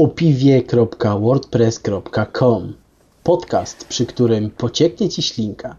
opiwie.wordpress.com Podcast, przy którym pocieknie Ci ślinka.